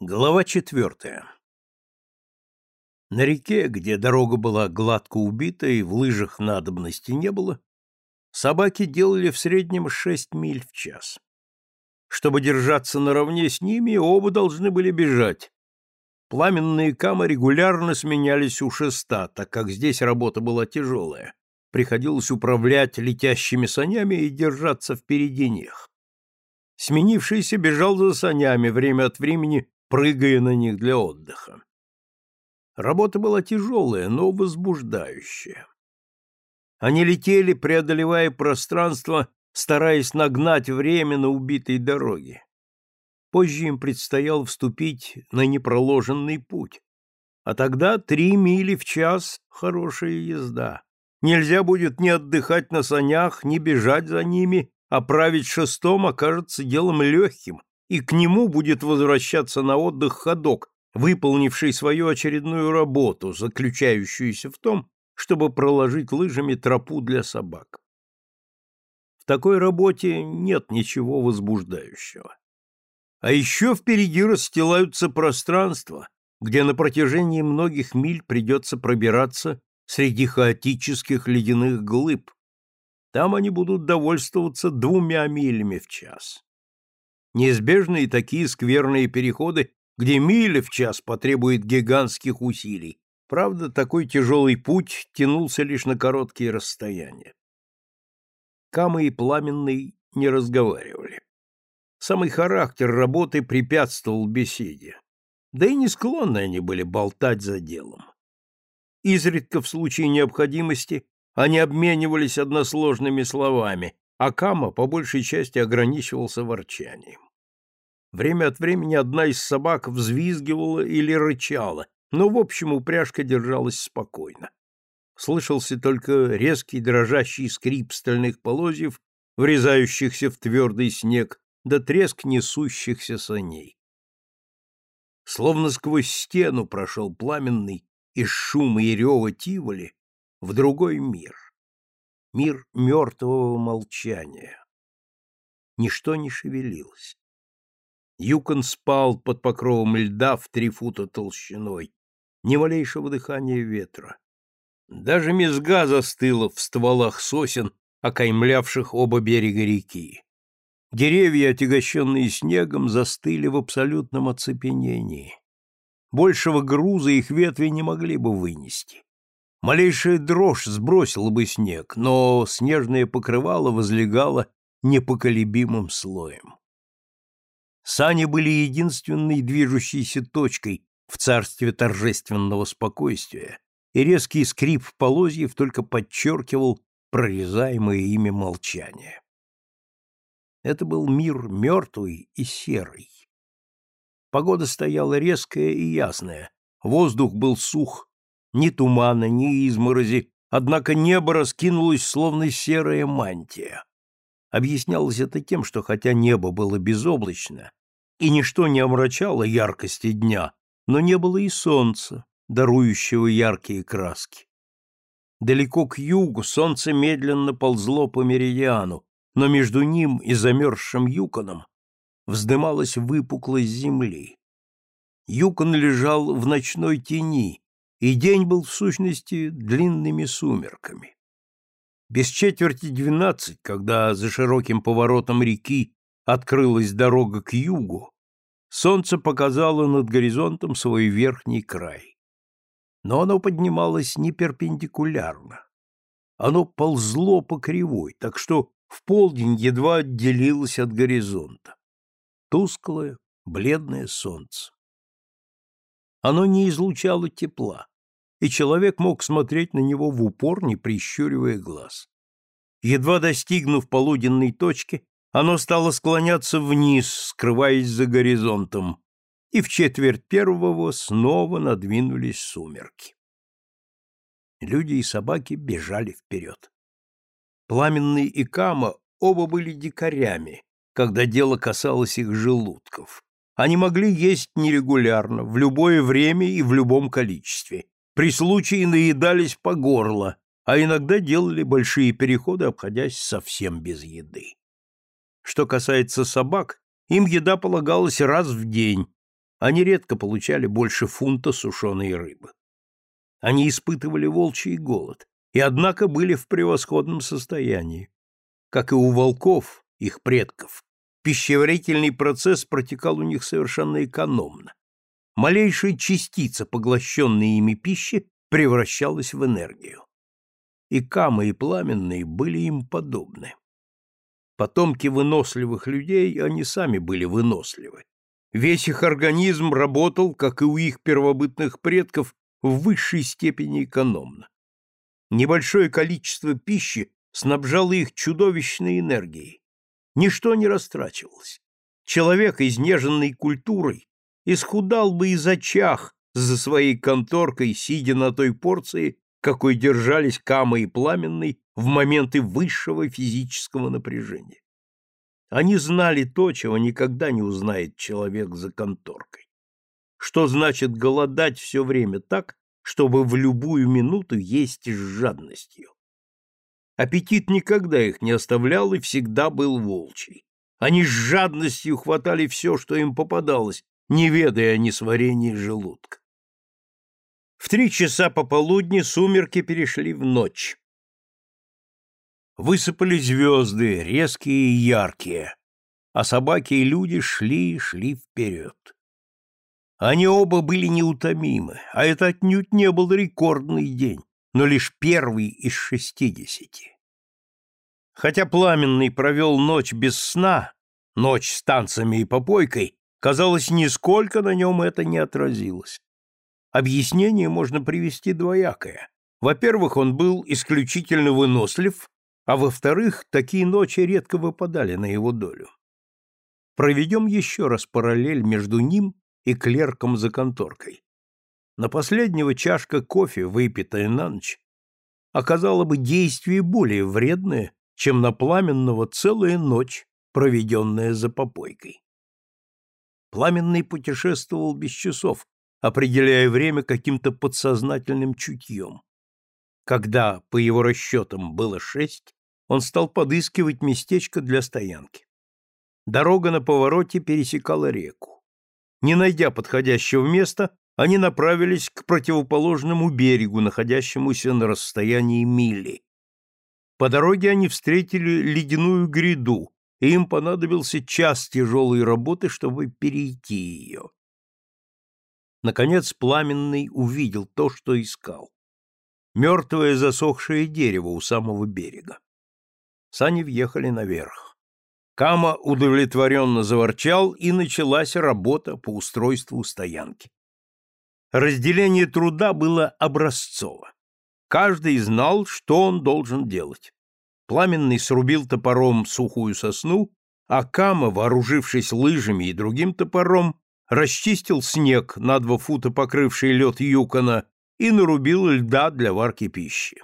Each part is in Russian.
Глава четвертая. На реке, где дорога была гладко убита и в лыжах надобности не было, собаки делали в среднем шесть миль в час. Чтобы держаться наравне с ними, оба должны были бежать. Пламенные камы регулярно сменялись у шеста, так как здесь работа была тяжелая. Приходилось управлять летящими санями и держаться впереди них. Сменившийся бежал за санями, время от времени прыгая на них для отдыха. Работа была тяжелая, но возбуждающая. Они летели, преодолевая пространство, стараясь нагнать время на убитой дороге. Позже им предстояло вступить на непроложенный путь. А тогда три мили в час — хорошая езда. Нельзя будет ни отдыхать на санях, ни бежать за ними, а править шестом окажется делом легким, и к нему будет возвращаться на отдых ходок, выполнивший свою очередную работу, заключающуюся в том, чтобы проложить лыжами тропу для собак. В такой работе нет ничего возбуждающего. А еще впереди расстилаются пространства, где на протяжении многих миль придется пробираться среди хаотических ледяных глыб. Там они будут довольствоваться двумя милями в час. Неизбежны и такие скверные переходы, где миля в час потребует гигантских усилий. Правда, такой тяжелый путь тянулся лишь на короткие расстояния. Кама и Пламенный не разговаривали. Самый характер работы препятствовал беседе. Да и не склонны они были болтать за делом. Изредка в случае необходимости они обменивались односложными словами, а Кама по большей части ограничивался ворчанием. Время от времени одна из собак взвизгивала или рычала, но, в общем, упряжка держалась спокойно. Слышался только резкий дрожащий скрип стальных полозьев, врезающихся в твердый снег, да треск несущихся саней. Словно сквозь стену прошел пламенный из шума и рева Тиволи в другой мир. Мир мертвого молчания. Ничто не шевелилось. Юкон спал под покровом льда в три фута толщиной, ни малейшего дыхания ветра. Даже мезга застыла в стволах сосен, окаймлявших оба берега реки. Деревья, отягощенные снегом, застыли в абсолютном оцепенении. Большего груза их ветви не могли бы вынести. Малейшая дрожь сбросила бы снег, но снежное покрывало возлегало непоколебимым слоем. Сани были единственной движущейся точкой в царстве торжественного спокойствия, и резкий скрип полозьев только подчеркивал прорезаемое ими молчание. Это был мир мертвый и серый. Погода стояла резкая и ясная, воздух был сух, ни тумана, ни изморози, однако небо раскинулось, словно серая мантия. Объяснялось это тем, что хотя небо было безоблачно, и ничто не омрачало яркости дня, но не было и солнца, дарующего яркие краски. Далеко к югу солнце медленно ползло по меридиану, но между ним и замерзшим Юконом вздымалась выпуклость земли. Юкон лежал в ночной тени, и день был в сущности длинными сумерками. Без четверти двенадцать, когда за широким поворотом реки открылась дорога к югу, солнце показало над горизонтом свой верхний край. Но оно поднималось не перпендикулярно. Оно ползло по кривой, так что в полдень едва отделилось от горизонта. Тусклое, бледное солнце. Оно не излучало тепла и человек мог смотреть на него в упор, не прищуривая глаз. Едва достигнув полуденной точки, оно стало склоняться вниз, скрываясь за горизонтом, и в четверть первого снова надвинулись сумерки. Люди и собаки бежали вперед. Пламенный и Кама оба были дикарями, когда дело касалось их желудков. Они могли есть нерегулярно, в любое время и в любом количестве, при случае наедались по горло, а иногда делали большие переходы, обходясь совсем без еды. Что касается собак, им еда полагалась раз в день, они редко получали больше фунта сушеной рыбы. Они испытывали волчий голод, и однако были в превосходном состоянии. Как и у волков, их предков, пищеварительный процесс протекал у них совершенно экономно. Малейшая частица, поглощенной ими пищи, превращалась в энергию. И камы, и пламенные были им подобны. Потомки выносливых людей, они сами были выносливы. Весь их организм работал, как и у их первобытных предков, в высшей степени экономно. Небольшое количество пищи снабжало их чудовищной энергией. Ничто не растрачивалось. Человек, изнеженный культурой, исхудал бы и зачах за своей конторкой, сидя на той порции, какой держались Кама и Пламенный в моменты высшего физического напряжения. Они знали то, чего никогда не узнает человек за конторкой. Что значит голодать все время так, чтобы в любую минуту есть с жадностью? Аппетит никогда их не оставлял и всегда был волчий. Они с жадностью хватали все, что им попадалось, не ведая о несварении желудка. В три часа пополудни сумерки перешли в ночь. Высыпали звезды, резкие и яркие, а собаки и люди шли и шли вперед. Они оба были неутомимы, а это отнюдь не был рекордный день, но лишь первый из шестидесяти. Хотя Пламенный провел ночь без сна, ночь с танцами и попойкой, казалось, нисколько на нем это не отразилось. Объяснение можно привести двоякое. Во-первых, он был исключительно вынослив, а во-вторых, такие ночи редко выпадали на его долю. Проведем еще раз параллель между ним и клерком за конторкой. На последнего чашка кофе, выпитая на ночь, оказала бы действие более вредное, чем на пламенного целая ночь, проведенная за попойкой. Пламенный путешествовал без часов, определяя время каким-то подсознательным чутьем. Когда, по его расчетам, было шесть, он стал подыскивать местечко для стоянки. Дорога на повороте пересекала реку. Не найдя подходящего места, они направились к противоположному берегу, находящемуся на расстоянии мили. По дороге они встретили ледяную гряду, и им понадобился час тяжелой работы, чтобы перейти ее. Наконец Пламенный увидел то, что искал мертвое засохшее дерево у самого берега. Сани въехали наверх. Кама удовлетворенно заворчал, и началась работа по устройству стоянки. Разделение труда было образцово. Каждый знал, что он должен делать. Пламенный срубил топором сухую сосну, а Кама, вооружившись лыжами и другим топором, расчистил снег, на два фута покрывший лед Юкона, и нарубил льда для варки пищи.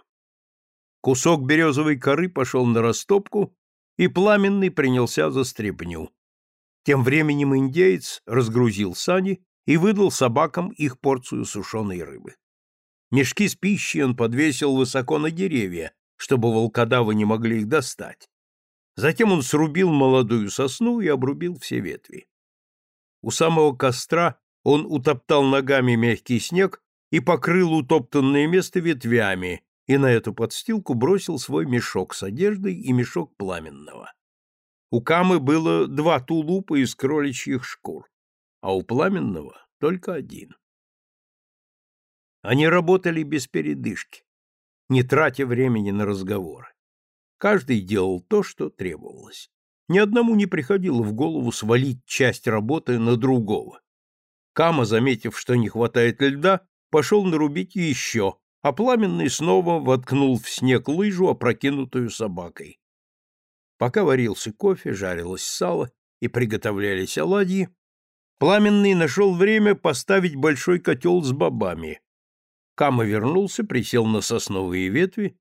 Кусок березовой коры пошел на растопку, и пламенный принялся за стряпню. Тем временем индеец разгрузил сани и выдал собакам их порцию сушеной рыбы. Мешки с пищей он подвесил высоко на деревья, чтобы волкодавы не могли их достать. Затем он срубил молодую сосну и обрубил все ветви. У самого костра он утоптал ногами мягкий снег и покрыл утоптанное место ветвями, и на эту подстилку бросил свой мешок с одеждой и мешок пламенного. У Камы было два тулупа из кроличьих шкур, а у пламенного только один. Они работали без передышки, не тратя времени на разговоры. Каждый делал то, что требовалось. Ни одному не приходило в голову свалить часть работы на другого. Кама, заметив, что не хватает льда, пошел нарубить еще, а пламенный снова воткнул в снег лыжу, опрокинутую собакой. Пока варился кофе, жарилось сало и приготовлялись оладьи, пламенный нашел время поставить большой котел с бобами. Кама вернулся, присел на сосновые ветви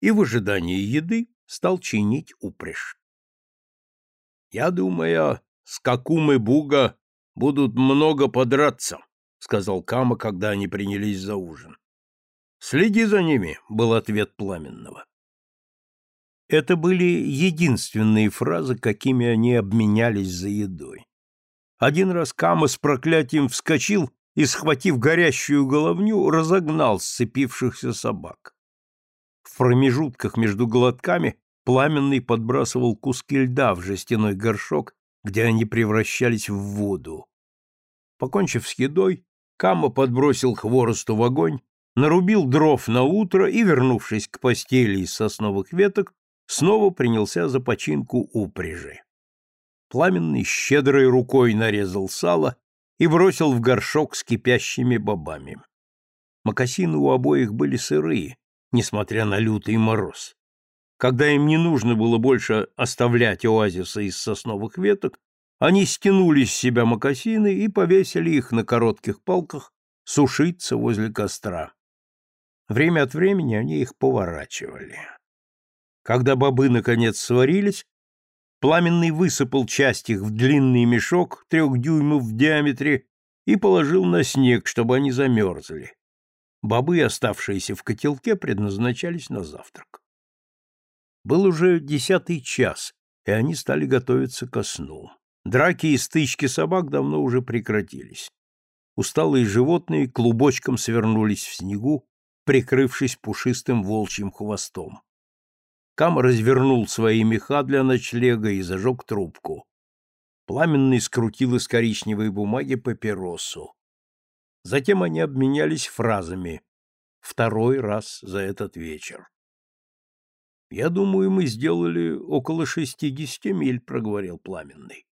и в ожидании еды стал чинить упряжь. «Я думаю, скакумы Буга будут много подраться», сказал Кама, когда они принялись за ужин. Следи за ними, был ответ пламенного. Это были единственные фразы, какими они обменялись за едой. Один раз Кама с проклятием вскочил и, схватив горящую головню, разогнал сцепившихся собак. В промежутках между глотками Пламенный подбрасывал куски льда в жестяной горшок, где они превращались в воду. Покончив с едой, Кама подбросил хворосту в огонь, нарубил дров на утро и, вернувшись к постели из сосновых веток, снова принялся за починку упряжи. Пламенный щедрой рукой нарезал сало и бросил в горшок с кипящими бобами. Макасины у обоих были сырые, несмотря на лютый мороз. Когда им не нужно было больше оставлять оазиса из сосновых веток, они стянули с себя мокасины и повесили их на коротких палках сушиться возле костра. Время от времени они их поворачивали. Когда бобы наконец сварились, Пламенный высыпал часть их в длинный мешок трех дюймов в диаметре и положил на снег, чтобы они замерзли. Бобы, оставшиеся в котелке, предназначались на завтрак. Был уже десятый час, и они стали готовиться ко сну. Драки и стычки собак давно уже прекратились. Усталые животные клубочком свернулись в снегу, прикрывшись пушистым волчьим хвостом. Кам развернул свои меха для ночлега и зажег трубку. Пламенный скрутил из коричневой бумаги папиросу. Затем они обменялись фразами. Второй раз за этот вечер. Я думаю, мы сделали около шестидесяти миль, проговорил Пламенный.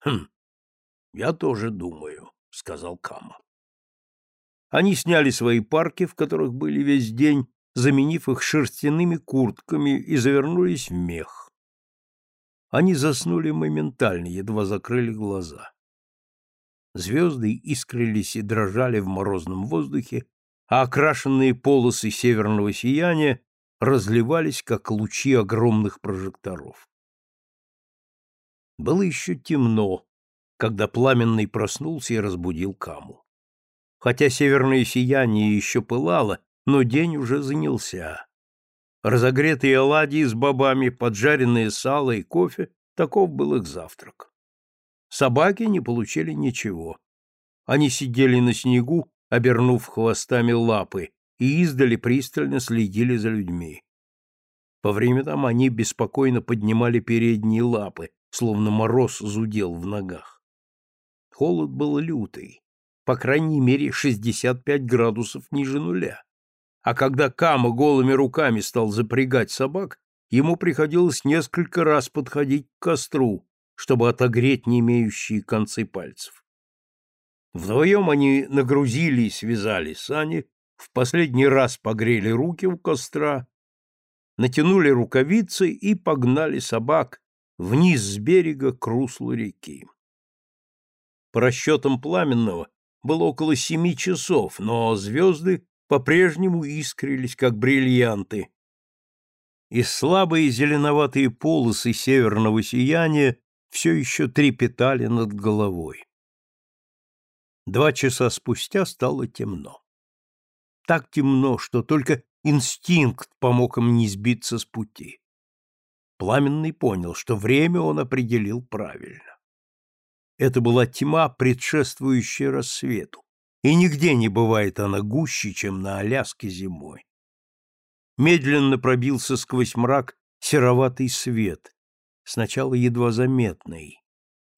Хм. Я тоже думаю, сказал Кама. Они сняли свои парки, в которых были весь день, заменив их шерстяными куртками и завернулись в мех. Они заснули моментально, едва закрыли глаза. Звезды искрились и дрожали в морозном воздухе, а окрашенные полосы северного сияния разливались, как лучи огромных прожекторов. Было еще темно, когда Пламенный проснулся и разбудил Каму. Хотя северное сияние еще пылало, но день уже занялся. Разогретые оладьи с бобами, поджаренное сало и кофе — таков был их завтрак. Собаки не получили ничего. Они сидели на снегу, обернув хвостами лапы, и издали пристально следили за людьми. По временам они беспокойно поднимали передние лапы, словно мороз зудел в ногах. Холод был лютый, по крайней мере 65 градусов ниже нуля. А когда Кама голыми руками стал запрягать собак, ему приходилось несколько раз подходить к костру, чтобы отогреть не имеющие концы пальцев. Вдвоем они нагрузили и связали сани, в последний раз погрели руки у костра, натянули рукавицы и погнали собак вниз с берега к руслу реки. По расчетам Пламенного было около семи часов, но звезды по-прежнему искрились, как бриллианты, и слабые зеленоватые полосы северного сияния все еще трепетали над головой. Два часа спустя стало темно так темно, что только инстинкт помог им не сбиться с пути. Пламенный понял, что время он определил правильно. Это была тьма, предшествующая рассвету, и нигде не бывает она гуще, чем на Аляске зимой. Медленно пробился сквозь мрак сероватый свет, сначала едва заметный,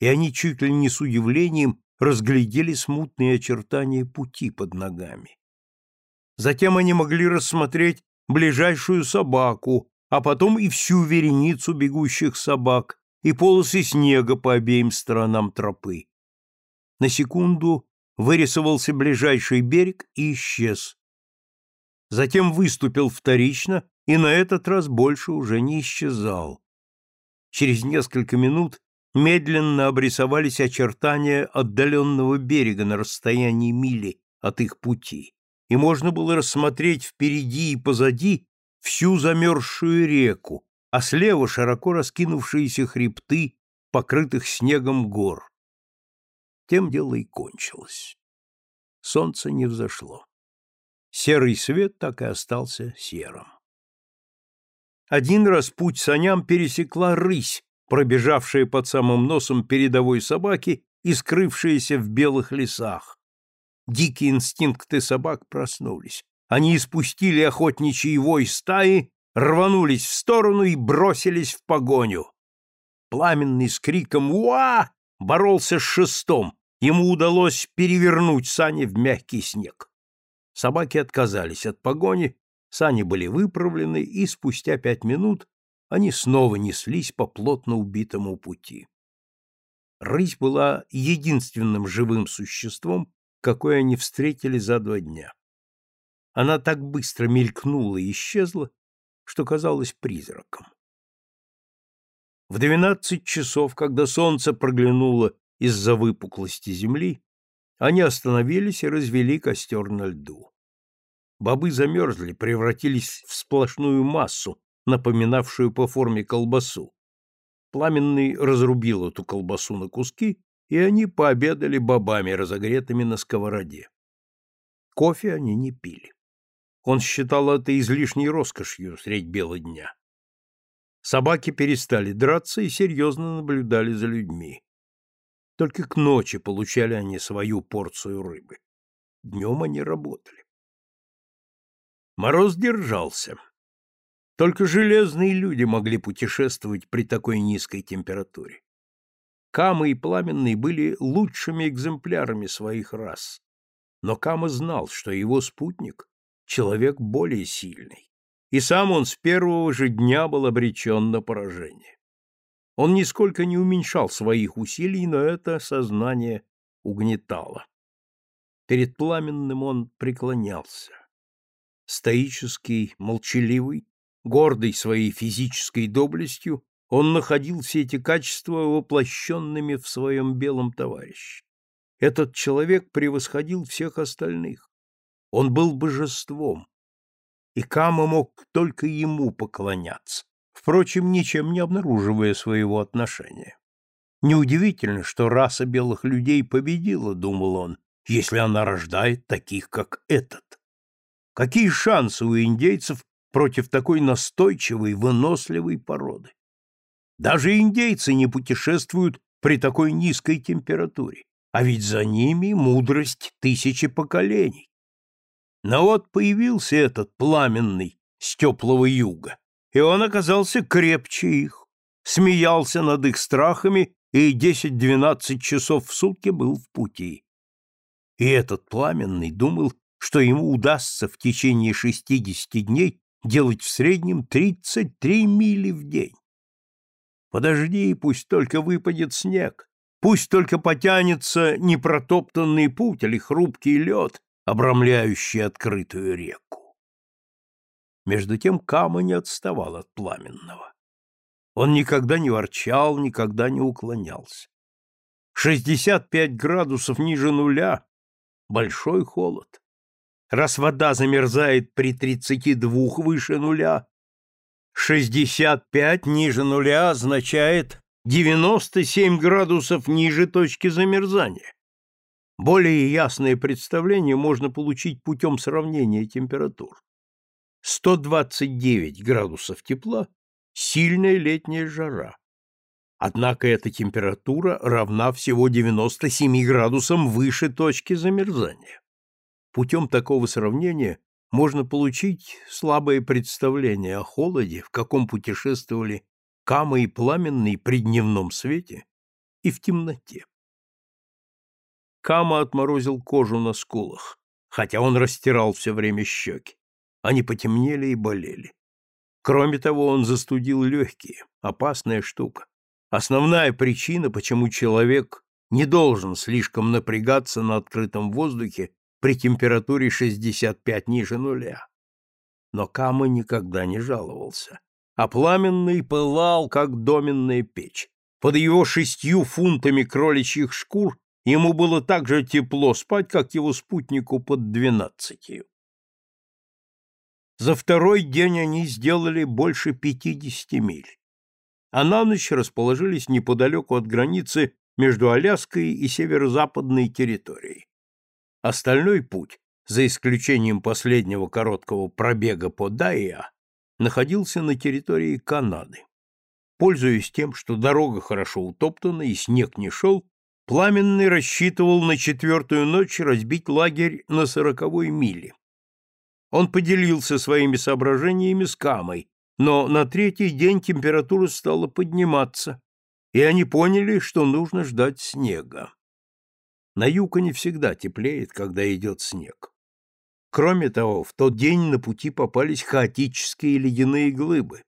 и они чуть ли не с удивлением разглядели смутные очертания пути под ногами. Затем они могли рассмотреть ближайшую собаку, а потом и всю вереницу бегущих собак и полосы снега по обеим сторонам тропы. На секунду вырисовался ближайший берег и исчез. Затем выступил вторично и на этот раз больше уже не исчезал. Через несколько минут медленно обрисовались очертания отдаленного берега на расстоянии мили от их пути и можно было рассмотреть впереди и позади всю замерзшую реку, а слева широко раскинувшиеся хребты, покрытых снегом гор. Тем дело и кончилось. Солнце не взошло. Серый свет так и остался серым. Один раз путь саням пересекла рысь, пробежавшая под самым носом передовой собаки и скрывшиеся в белых лесах. Дикие инстинкты собак проснулись. Они испустили охотничий вой стаи, рванулись в сторону и бросились в погоню. Пламенный с криком «Уа!» Боролся с шестом. Ему удалось перевернуть сани в мягкий снег. Собаки отказались от погони, сани были выправлены, и спустя пять минут они снова неслись по плотно убитому пути. Рысь была единственным живым существом, какое они встретили за два дня. Она так быстро мелькнула и исчезла, что казалась призраком. В двенадцать часов, когда солнце проглянуло из-за выпуклости земли, они остановились и развели костер на льду. Бобы замерзли, превратились в сплошную массу, напоминавшую по форме колбасу. Пламенный разрубил эту колбасу на куски, и они пообедали бобами, разогретыми на сковороде. Кофе они не пили. Он считал это излишней роскошью средь бела дня. Собаки перестали драться и серьезно наблюдали за людьми. Только к ночи получали они свою порцию рыбы. Днем они работали. Мороз держался. Только железные люди могли путешествовать при такой низкой температуре. Кама и Пламенный были лучшими экземплярами своих рас. Но Кама знал, что его спутник — человек более сильный, и сам он с первого же дня был обречен на поражение. Он нисколько не уменьшал своих усилий, но это сознание угнетало. Перед Пламенным он преклонялся. Стоический, молчаливый, Гордый своей физической доблестью, он находил все эти качества воплощенными в своем белом товарище. Этот человек превосходил всех остальных. Он был божеством, и Кама мог только ему поклоняться, впрочем, ничем не обнаруживая своего отношения. Неудивительно, что раса белых людей победила, думал он, если она рождает таких, как этот. Какие шансы у индейцев против такой настойчивой, выносливой породы. Даже индейцы не путешествуют при такой низкой температуре, а ведь за ними мудрость тысячи поколений. Но вот появился этот пламенный с теплого юга, и он оказался крепче их, смеялся над их страхами и десять-двенадцать часов в сутки был в пути. И этот пламенный думал, что ему удастся в течение шестидесяти дней делать в среднем 33 мили в день. Подожди, пусть только выпадет снег, пусть только потянется непротоптанный путь или хрупкий лед, обрамляющий открытую реку. Между тем Кама не отставал от пламенного. Он никогда не ворчал, никогда не уклонялся. 65 градусов ниже нуля — большой холод раз вода замерзает при 32 выше нуля, 65 ниже нуля означает 97 градусов ниже точки замерзания. Более ясное представление можно получить путем сравнения температур. 129 градусов тепла – сильная летняя жара. Однако эта температура равна всего 97 градусам выше точки замерзания. Путем такого сравнения можно получить слабое представление о холоде, в каком путешествовали Кама и Пламенный при дневном свете и в темноте. Кама отморозил кожу на скулах, хотя он растирал все время щеки. Они потемнели и болели. Кроме того, он застудил легкие, опасная штука. Основная причина, почему человек не должен слишком напрягаться на открытом воздухе при температуре 65 ниже нуля. Но Кама никогда не жаловался, а пламенный пылал, как доменная печь. Под его шестью фунтами кроличьих шкур ему было так же тепло спать, как его спутнику под двенадцатью. За второй день они сделали больше пятидесяти миль, а на ночь расположились неподалеку от границы между Аляской и северо-западной территорией. Остальной путь, за исключением последнего короткого пробега по Дайя, находился на территории Канады. Пользуясь тем, что дорога хорошо утоптана и снег не шел, Пламенный рассчитывал на четвертую ночь разбить лагерь на сороковой миле. Он поделился своими соображениями с Камой, но на третий день температура стала подниматься, и они поняли, что нужно ждать снега. На Юконе всегда теплеет, когда идет снег. Кроме того, в тот день на пути попались хаотические ледяные глыбы,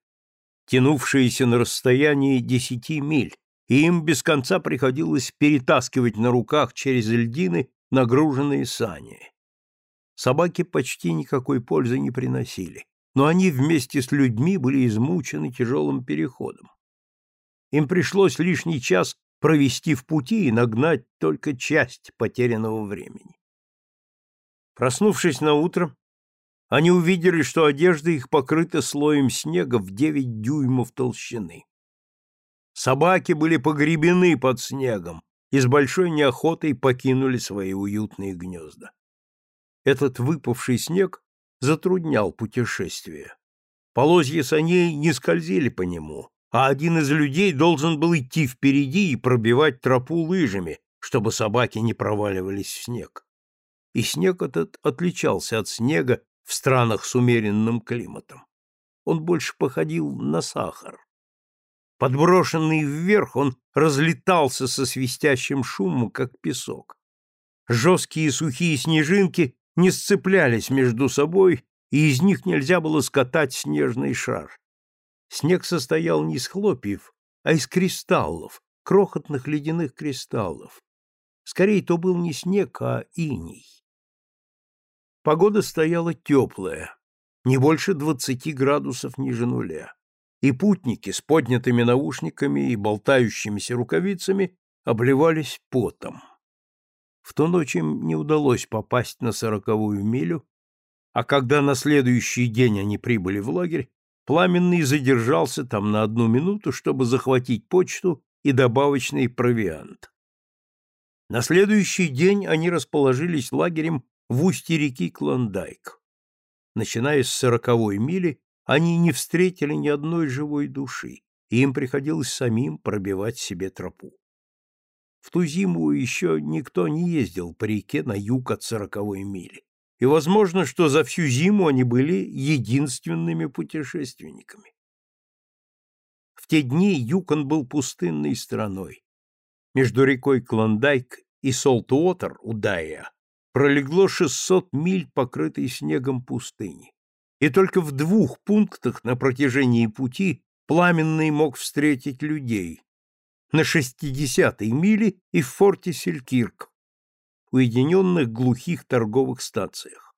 тянувшиеся на расстоянии десяти миль, и им без конца приходилось перетаскивать на руках через льдины нагруженные сани. Собаки почти никакой пользы не приносили, но они вместе с людьми были измучены тяжелым переходом. Им пришлось лишний час провести в пути и нагнать только часть потерянного времени. Проснувшись на утро, они увидели, что одежда их покрыта слоем снега в девять дюймов толщины. Собаки были погребены под снегом и с большой неохотой покинули свои уютные гнезда. Этот выпавший снег затруднял путешествие. Полозья саней не скользили по нему, а один из людей должен был идти впереди и пробивать тропу лыжами, чтобы собаки не проваливались в снег. И снег этот отличался от снега в странах с умеренным климатом. Он больше походил на сахар. Подброшенный вверх, он разлетался со свистящим шумом, как песок. Жесткие сухие снежинки не сцеплялись между собой, и из них нельзя было скатать снежный шар. Снег состоял не из хлопьев, а из кристаллов, крохотных ледяных кристаллов. Скорее, то был не снег, а иней. Погода стояла теплая, не больше двадцати градусов ниже нуля и путники с поднятыми наушниками и болтающимися рукавицами обливались потом. В ту ночь им не удалось попасть на сороковую милю, а когда на следующий день они прибыли в лагерь, Пламенный задержался там на одну минуту, чтобы захватить почту и добавочный провиант. На следующий день они расположились лагерем в устье реки Клондайк. Начиная с сороковой мили, они не встретили ни одной живой души, и им приходилось самим пробивать себе тропу. В ту зиму еще никто не ездил по реке на юг от сороковой мили, и возможно, что за всю зиму они были единственными путешественниками. В те дни Юкон был пустынной страной. Между рекой Клондайк и Солтуотер у Дая пролегло 600 миль покрытой снегом пустыни и только в двух пунктах на протяжении пути Пламенный мог встретить людей на шестидесятой миле и в форте Селькирк, уединенных глухих торговых станциях.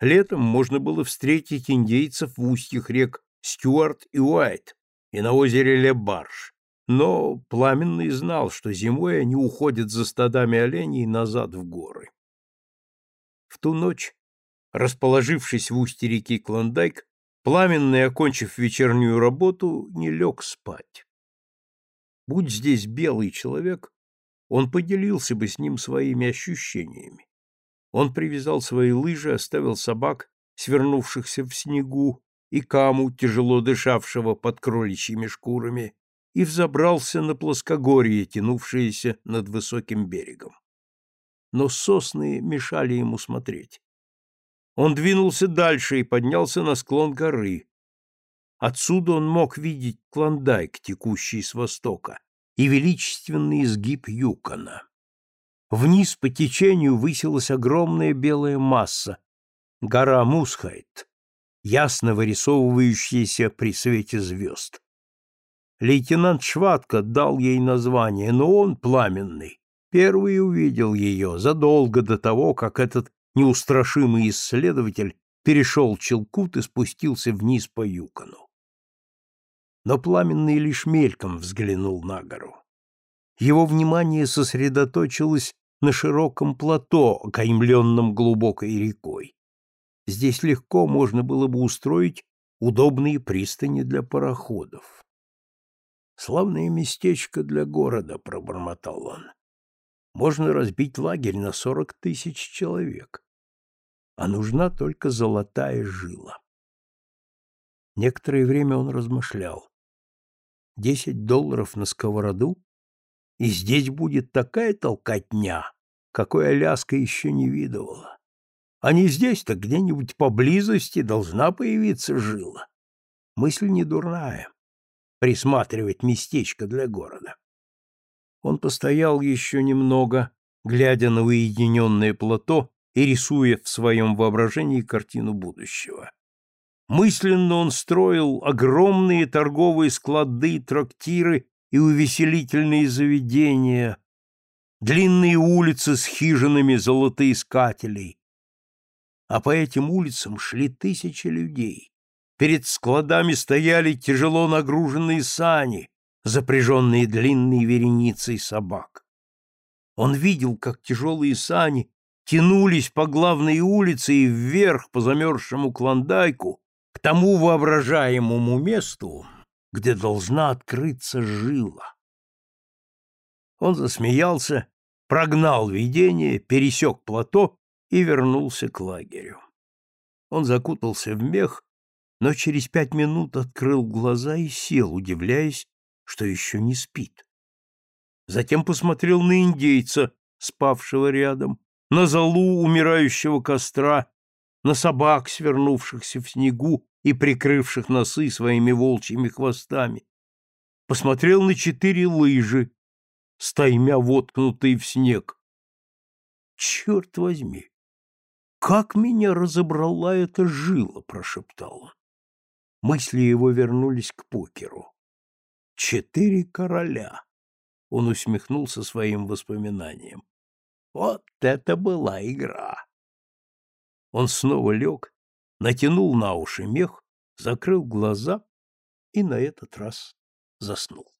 Летом можно было встретить индейцев в устьях рек Стюарт и Уайт и на озере Лебарш, но Пламенный знал, что зимой они уходят за стадами оленей назад в горы. В ту ночь расположившись в устье реки Клондайк, Пламенный, окончив вечернюю работу, не лег спать. Будь здесь белый человек, он поделился бы с ним своими ощущениями. Он привязал свои лыжи, оставил собак, свернувшихся в снегу, и каму, тяжело дышавшего под кроличьими шкурами, и взобрался на плоскогорье, тянувшееся над высоким берегом. Но сосны мешали ему смотреть. Он двинулся дальше и поднялся на склон горы. Отсюда он мог видеть Клондайк, текущий с востока, и величественный изгиб Юкона. Вниз по течению высилась огромная белая масса, гора Мусхайт, ясно вырисовывающаяся при свете звезд. Лейтенант Шватко дал ей название, но он, пламенный, первый увидел ее задолго до того, как этот неустрашимый исследователь перешел Челкут и спустился вниз по Юкону. Но Пламенный лишь мельком взглянул на гору. Его внимание сосредоточилось на широком плато, окаймленном глубокой рекой. Здесь легко можно было бы устроить удобные пристани для пароходов. «Славное местечко для города», — пробормотал он. «Можно разбить лагерь на сорок тысяч человек а нужна только золотая жила. Некоторое время он размышлял. Десять долларов на сковороду И здесь будет такая толкотня, какой Аляска еще не видывала. А не здесь-то, где-нибудь поблизости должна появиться жила. Мысль не дурная. Присматривать местечко для города. Он постоял еще немного, глядя на уединенное плато и рисуя в своем воображении картину будущего. Мысленно он строил огромные торговые склады, трактиры и увеселительные заведения, длинные улицы с хижинами золотоискателей. А по этим улицам шли тысячи людей. Перед складами стояли тяжело нагруженные сани, запряженные длинной вереницей собак. Он видел, как тяжелые сани тянулись по главной улице и вверх по замерзшему клондайку к тому воображаемому месту, где должна открыться жила. Он засмеялся, прогнал видение, пересек плато и вернулся к лагерю. Он закутался в мех, но через пять минут открыл глаза и сел, удивляясь, что еще не спит. Затем посмотрел на индейца, спавшего рядом, на залу умирающего костра, на собак, свернувшихся в снегу и прикрывших носы своими волчьими хвостами. Посмотрел на четыре лыжи, стаймя воткнутые в снег. Черт возьми! Как меня разобрала эта жила, прошептал он. Мысли его вернулись к покеру. Четыре короля. Он усмехнулся своим воспоминанием. Вот это была игра! Он снова лег, натянул на уши мех, закрыл глаза и на этот раз заснул.